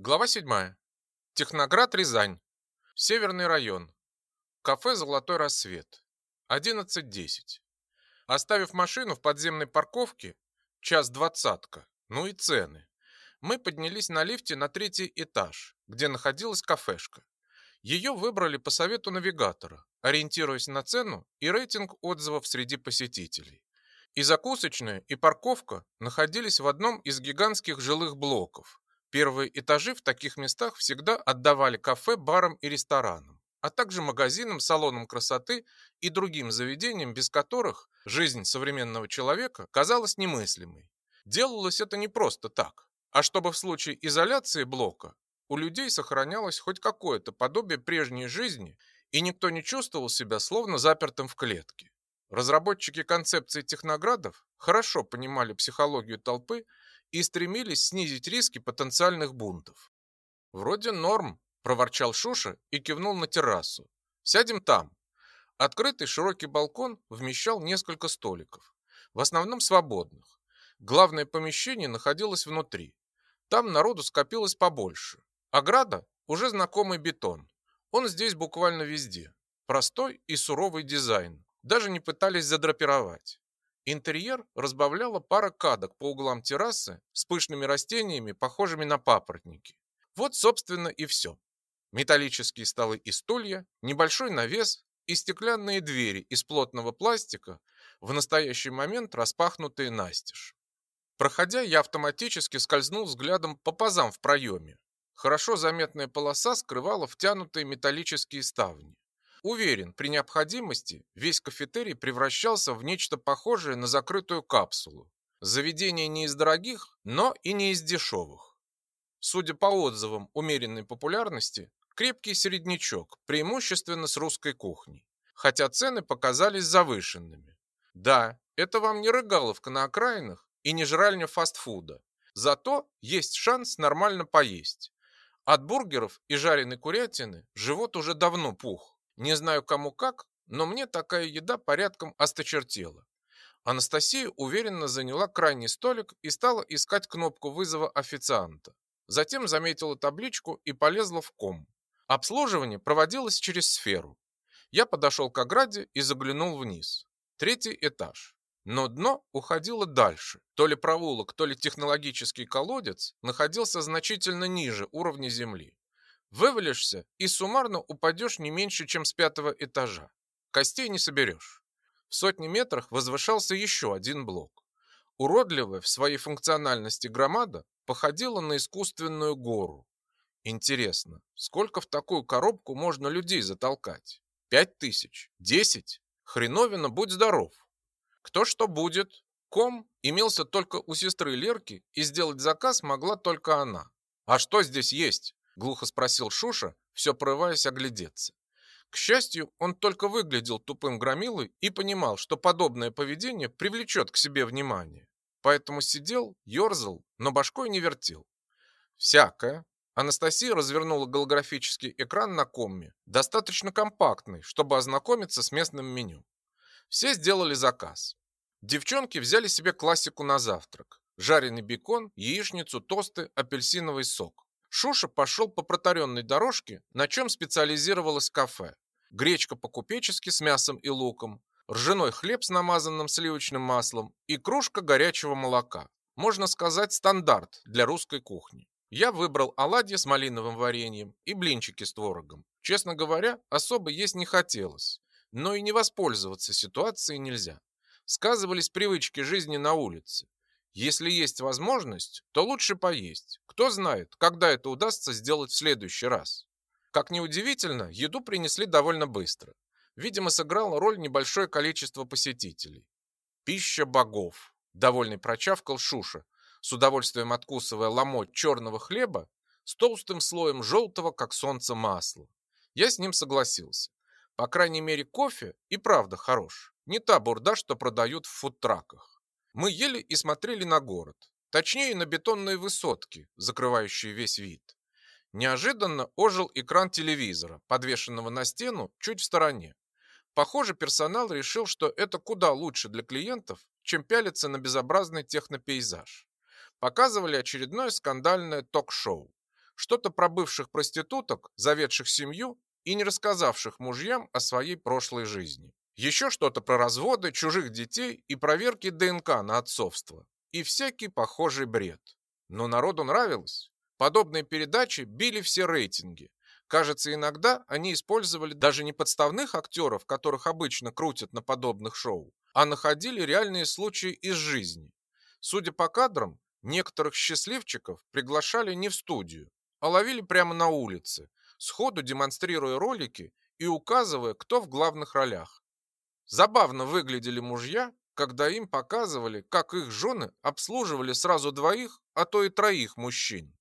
Глава 7. Техноград, Рязань. Северный район. Кафе «Золотой рассвет». 11.10. Оставив машину в подземной парковке, час двадцатка, ну и цены, мы поднялись на лифте на третий этаж, где находилась кафешка. Ее выбрали по совету навигатора, ориентируясь на цену и рейтинг отзывов среди посетителей. И закусочная, и парковка находились в одном из гигантских жилых блоков. Первые этажи в таких местах всегда отдавали кафе, барам и ресторанам, а также магазинам, салонам красоты и другим заведениям, без которых жизнь современного человека казалась немыслимой. Делалось это не просто так, а чтобы в случае изоляции блока у людей сохранялось хоть какое-то подобие прежней жизни, и никто не чувствовал себя словно запертым в клетке. Разработчики концепции техноградов хорошо понимали психологию толпы и стремились снизить риски потенциальных бунтов. «Вроде норм», – проворчал Шуша и кивнул на террасу. «Сядем там». Открытый широкий балкон вмещал несколько столиков, в основном свободных. Главное помещение находилось внутри. Там народу скопилось побольше. Ограда – уже знакомый бетон. Он здесь буквально везде. Простой и суровый дизайн, даже не пытались задрапировать. Интерьер разбавляла пара кадок по углам террасы с пышными растениями, похожими на папоротники. Вот, собственно, и все. Металлические столы и стулья, небольшой навес и стеклянные двери из плотного пластика, в настоящий момент распахнутые настежь. Проходя, я автоматически скользнул взглядом по пазам в проеме. Хорошо заметная полоса скрывала втянутые металлические ставни. Уверен, при необходимости весь кафетерий превращался в нечто похожее на закрытую капсулу. Заведение не из дорогих, но и не из дешевых. Судя по отзывам умеренной популярности, крепкий середнячок, преимущественно с русской кухней. Хотя цены показались завышенными. Да, это вам не рыгаловка на окраинах и не жральня фастфуда. Зато есть шанс нормально поесть. От бургеров и жареной курятины живот уже давно пух. Не знаю кому как, но мне такая еда порядком осточертела. Анастасия уверенно заняла крайний столик и стала искать кнопку вызова официанта. Затем заметила табличку и полезла в ком. Обслуживание проводилось через сферу. Я подошел к ограде и заглянул вниз. Третий этаж. Но дно уходило дальше. То ли проулок, то ли технологический колодец находился значительно ниже уровня земли. Вывалишься и суммарно упадешь не меньше, чем с пятого этажа. Костей не соберешь. В сотни метрах возвышался еще один блок. Уродливая в своей функциональности громада походила на искусственную гору. Интересно, сколько в такую коробку можно людей затолкать? Пять тысяч? Десять? Хреновина, будь здоров. Кто что будет? Ком имелся только у сестры Лерки, и сделать заказ могла только она. А что здесь есть? Глухо спросил Шуша, все прорываясь оглядеться. К счастью, он только выглядел тупым громилой и понимал, что подобное поведение привлечет к себе внимание. Поэтому сидел, ерзал, но башкой не вертел. Всякое. Анастасия развернула голографический экран на комме, достаточно компактный, чтобы ознакомиться с местным меню. Все сделали заказ. Девчонки взяли себе классику на завтрак. Жареный бекон, яичницу, тосты, апельсиновый сок. Шуша пошел по протаренной дорожке, на чем специализировалось кафе. Гречка по-купечески с мясом и луком, ржаной хлеб с намазанным сливочным маслом и кружка горячего молока. Можно сказать, стандарт для русской кухни. Я выбрал оладьи с малиновым вареньем и блинчики с творогом. Честно говоря, особо есть не хотелось, но и не воспользоваться ситуацией нельзя. Сказывались привычки жизни на улице. Если есть возможность, то лучше поесть. Кто знает, когда это удастся сделать в следующий раз. Как ни удивительно, еду принесли довольно быстро. Видимо, сыграло роль небольшое количество посетителей. Пища богов. Довольный прочавкал Шуша, с удовольствием откусывая ломоть черного хлеба с толстым слоем желтого, как солнце, масла. Я с ним согласился. По крайней мере, кофе и правда хорош. Не та бурда, что продают в фудтраках. Мы ели и смотрели на город, точнее на бетонные высотки, закрывающие весь вид. Неожиданно ожил экран телевизора, подвешенного на стену чуть в стороне. Похоже, персонал решил, что это куда лучше для клиентов, чем пялиться на безобразный технопейзаж. Показывали очередное скандальное ток-шоу. Что-то про бывших проституток, заведших семью и не рассказавших мужьям о своей прошлой жизни. Еще что-то про разводы, чужих детей и проверки ДНК на отцовство. И всякий похожий бред. Но народу нравилось. Подобные передачи били все рейтинги. Кажется, иногда они использовали даже не подставных актеров, которых обычно крутят на подобных шоу, а находили реальные случаи из жизни. Судя по кадрам, некоторых счастливчиков приглашали не в студию, а ловили прямо на улице, сходу демонстрируя ролики и указывая, кто в главных ролях. Забавно выглядели мужья, когда им показывали, как их жены обслуживали сразу двоих, а то и троих мужчин.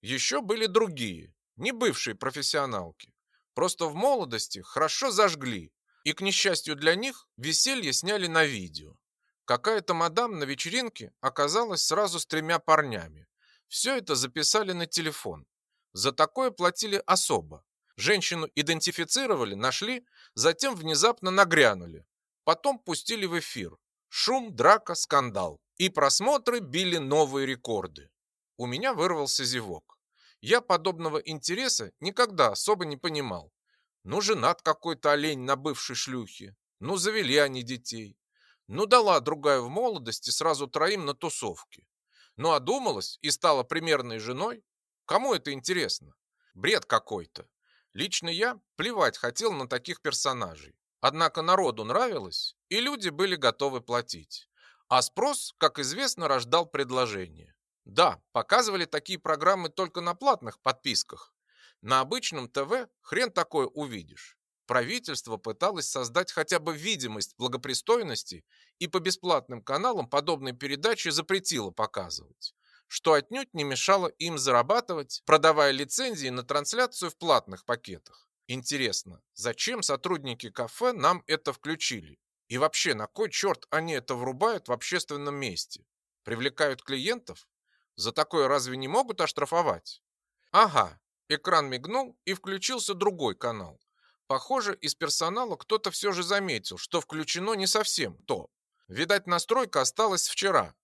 Еще были другие, не бывшие профессионалки. Просто в молодости хорошо зажгли, и, к несчастью для них, веселье сняли на видео. Какая-то мадам на вечеринке оказалась сразу с тремя парнями. Все это записали на телефон. За такое платили особо. Женщину идентифицировали, нашли, затем внезапно нагрянули. Потом пустили в эфир. Шум, драка, скандал. И просмотры били новые рекорды. У меня вырвался зевок. Я подобного интереса никогда особо не понимал. Ну, женат какой-то олень на бывшей шлюхе. Ну, завели они детей. Ну, дала другая в молодости сразу троим на тусовке. Ну, одумалась и стала примерной женой. Кому это интересно? Бред какой-то. Лично я плевать хотел на таких персонажей. Однако народу нравилось, и люди были готовы платить. А спрос, как известно, рождал предложение. Да, показывали такие программы только на платных подписках. На обычном ТВ хрен такое увидишь. Правительство пыталось создать хотя бы видимость благопристойности и по бесплатным каналам подобные передачи запретило показывать, что отнюдь не мешало им зарабатывать, продавая лицензии на трансляцию в платных пакетах. Интересно, зачем сотрудники кафе нам это включили? И вообще, на кой черт они это врубают в общественном месте? Привлекают клиентов? За такое разве не могут оштрафовать? Ага, экран мигнул и включился другой канал. Похоже, из персонала кто-то все же заметил, что включено не совсем то. Видать, настройка осталась вчера.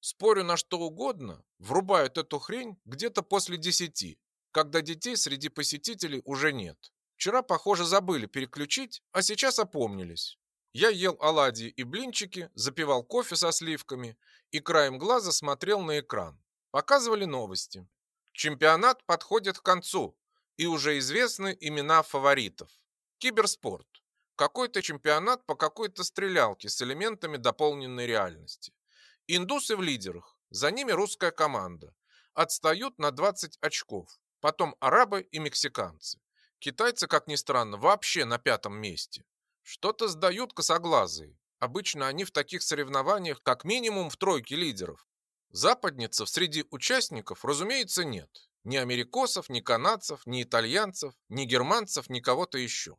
Спорю на что угодно, врубают эту хрень где-то после десяти, когда детей среди посетителей уже нет. Вчера, похоже, забыли переключить, а сейчас опомнились. Я ел оладьи и блинчики, запивал кофе со сливками и краем глаза смотрел на экран. Показывали новости. Чемпионат подходит к концу, и уже известны имена фаворитов. Киберспорт. Какой-то чемпионат по какой-то стрелялке с элементами дополненной реальности. Индусы в лидерах, за ними русская команда. Отстают на 20 очков. Потом арабы и мексиканцы. Китайцы, как ни странно, вообще на пятом месте. Что-то сдают косоглазые. Обычно они в таких соревнованиях как минимум в тройке лидеров. Западницев среди участников, разумеется, нет. Ни америкосов, ни канадцев, ни итальянцев, ни германцев, ни кого-то еще.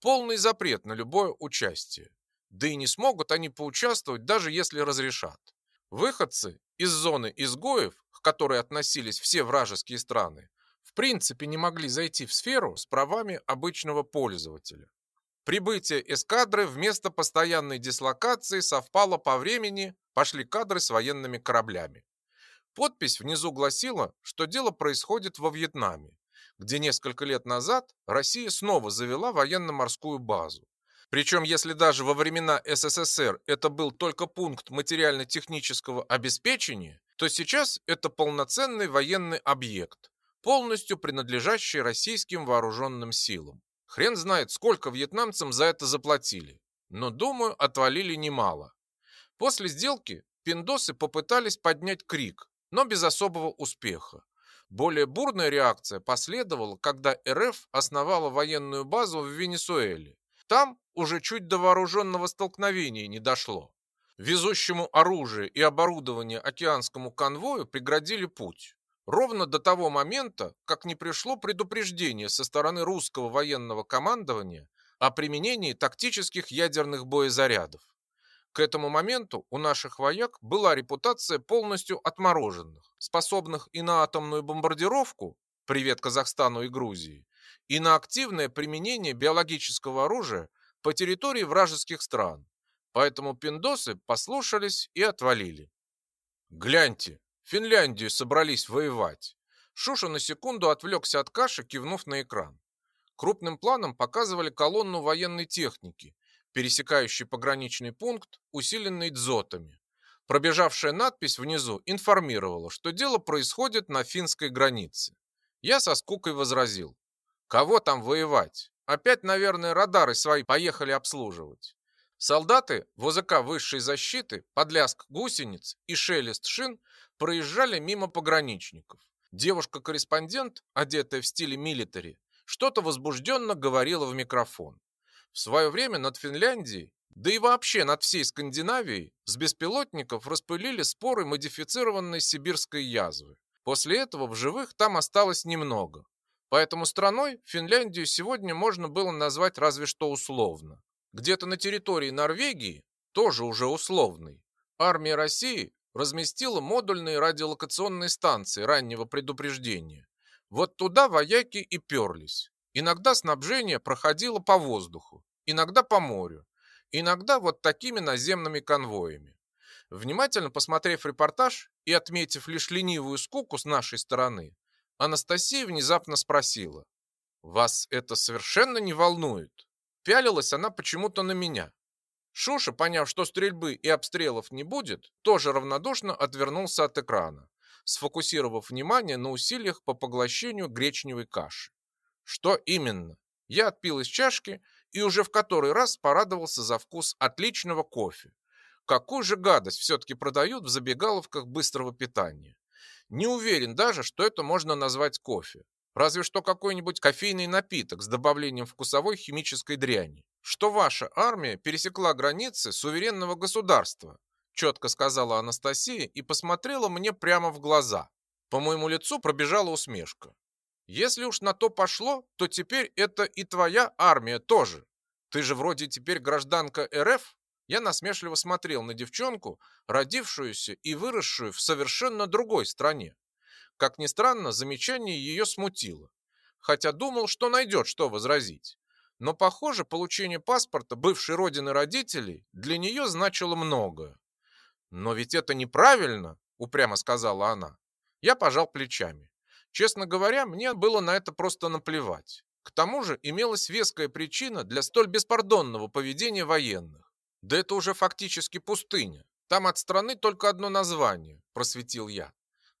Полный запрет на любое участие. Да и не смогут они поучаствовать, даже если разрешат. Выходцы из зоны изгоев, к которой относились все вражеские страны, в принципе не могли зайти в сферу с правами обычного пользователя. Прибытие эскадры вместо постоянной дислокации совпало по времени, пошли кадры с военными кораблями. Подпись внизу гласила, что дело происходит во Вьетнаме, где несколько лет назад Россия снова завела военно-морскую базу. Причем, если даже во времена СССР это был только пункт материально-технического обеспечения, то сейчас это полноценный военный объект, полностью принадлежащий российским вооруженным силам. Хрен знает, сколько вьетнамцам за это заплатили. Но, думаю, отвалили немало. После сделки пиндосы попытались поднять крик, но без особого успеха. Более бурная реакция последовала, когда РФ основала военную базу в Венесуэле. Там уже чуть до вооруженного столкновения не дошло. Везущему оружие и оборудование океанскому конвою преградили путь. Ровно до того момента, как не пришло предупреждение со стороны русского военного командования о применении тактических ядерных боезарядов. К этому моменту у наших вояк была репутация полностью отмороженных, способных и на атомную бомбардировку, привет Казахстану и Грузии, и на активное применение биологического оружия по территории вражеских стран. Поэтому пиндосы послушались и отвалили. Гляньте, Финляндию собрались воевать. Шуша на секунду отвлекся от каши, кивнув на экран. Крупным планом показывали колонну военной техники, пересекающий пограничный пункт, усиленный дзотами. Пробежавшая надпись внизу информировала, что дело происходит на финской границе. Я со скукой возразил. Кого там воевать? Опять, наверное, радары свои поехали обслуживать. Солдаты ВЗК высшей защиты, подляск гусениц и шелест шин проезжали мимо пограничников. Девушка-корреспондент, одетая в стиле милитари, что-то возбужденно говорила в микрофон. В свое время над Финляндией, да и вообще над всей Скандинавией, с беспилотников распылили споры модифицированной сибирской язвы. После этого в живых там осталось немного. Поэтому страной Финляндию сегодня можно было назвать разве что условно. Где-то на территории Норвегии, тоже уже условной, армия России разместила модульные радиолокационные станции раннего предупреждения. Вот туда вояки и перлись. Иногда снабжение проходило по воздуху, иногда по морю, иногда вот такими наземными конвоями. Внимательно посмотрев репортаж и отметив лишь ленивую скуку с нашей стороны, Анастасия внезапно спросила. «Вас это совершенно не волнует?» Пялилась она почему-то на меня. Шуша, поняв, что стрельбы и обстрелов не будет, тоже равнодушно отвернулся от экрана, сфокусировав внимание на усилиях по поглощению гречневой каши. Что именно? Я отпил из чашки и уже в который раз порадовался за вкус отличного кофе. Какую же гадость все-таки продают в забегаловках быстрого питания? Не уверен даже, что это можно назвать кофе. Разве что какой-нибудь кофейный напиток с добавлением вкусовой химической дряни. Что ваша армия пересекла границы суверенного государства, четко сказала Анастасия и посмотрела мне прямо в глаза. По моему лицу пробежала усмешка. Если уж на то пошло, то теперь это и твоя армия тоже. Ты же вроде теперь гражданка РФ. Я насмешливо смотрел на девчонку, родившуюся и выросшую в совершенно другой стране. Как ни странно, замечание ее смутило. Хотя думал, что найдет, что возразить. Но, похоже, получение паспорта бывшей родины родителей для нее значило многое. «Но ведь это неправильно», — упрямо сказала она. Я пожал плечами. Честно говоря, мне было на это просто наплевать. К тому же имелась веская причина для столь беспардонного поведения военных. Да это уже фактически пустыня. Там от страны только одно название, просветил я.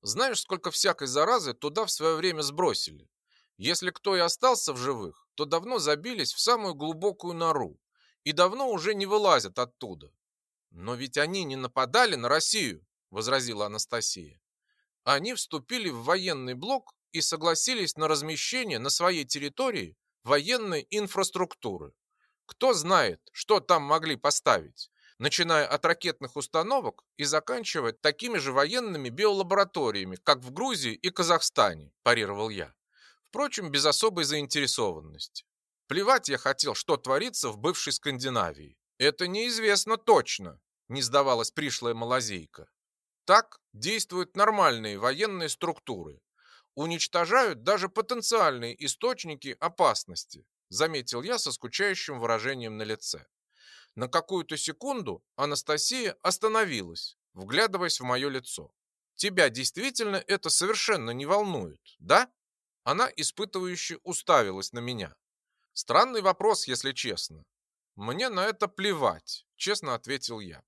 Знаешь, сколько всякой заразы туда в свое время сбросили? Если кто и остался в живых, то давно забились в самую глубокую нору и давно уже не вылазят оттуда. Но ведь они не нападали на Россию, возразила Анастасия они вступили в военный блок и согласились на размещение на своей территории военной инфраструктуры. Кто знает, что там могли поставить, начиная от ракетных установок и заканчивая такими же военными биолабораториями, как в Грузии и Казахстане, парировал я. Впрочем, без особой заинтересованности. Плевать я хотел, что творится в бывшей Скандинавии. Это неизвестно точно, не сдавалась пришлая малазейка. Так действуют нормальные военные структуры. Уничтожают даже потенциальные источники опасности, заметил я со скучающим выражением на лице. На какую-то секунду Анастасия остановилась, вглядываясь в мое лицо. Тебя действительно это совершенно не волнует, да? Она испытывающе уставилась на меня. Странный вопрос, если честно. Мне на это плевать, честно ответил я.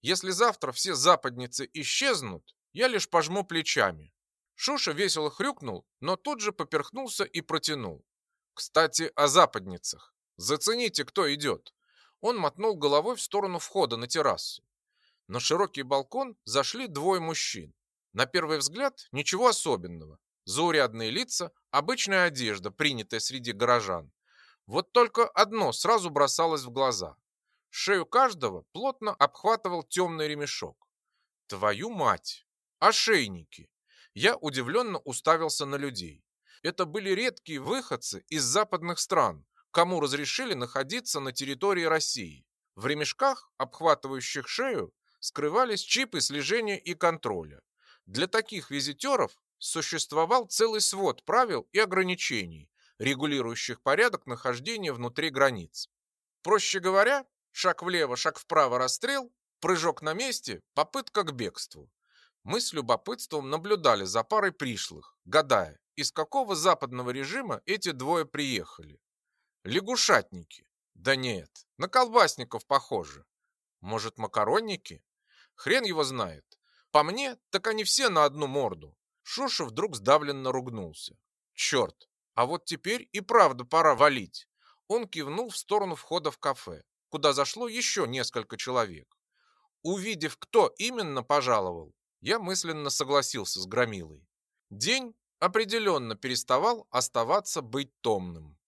Если завтра все западницы исчезнут, я лишь пожму плечами. Шуша весело хрюкнул, но тут же поперхнулся и протянул. Кстати, о западницах. Зацените, кто идет. Он мотнул головой в сторону входа на террасу. На широкий балкон зашли двое мужчин. На первый взгляд ничего особенного. Заурядные лица, обычная одежда, принятая среди горожан. Вот только одно сразу бросалось в глаза. Шею каждого плотно обхватывал темный ремешок. Твою мать! Ошейники! Я удивленно уставился на людей. Это были редкие выходцы из западных стран, кому разрешили находиться на территории России. В ремешках, обхватывающих шею, скрывались чипы слежения и контроля. Для таких визитеров существовал целый свод правил и ограничений, регулирующих порядок нахождения внутри границ. Проще говоря, Шаг влево, шаг вправо, расстрел, прыжок на месте, попытка к бегству. Мы с любопытством наблюдали за парой пришлых, гадая, из какого западного режима эти двое приехали. Лягушатники. Да нет, на колбасников похоже. Может, макаронники? Хрен его знает. По мне, так они все на одну морду. Шуша вдруг сдавленно ругнулся. Черт, а вот теперь и правда пора валить. Он кивнул в сторону входа в кафе, куда зашло еще несколько человек. Увидев, кто именно пожаловал, я мысленно согласился с Громилой. День определенно переставал оставаться быть томным.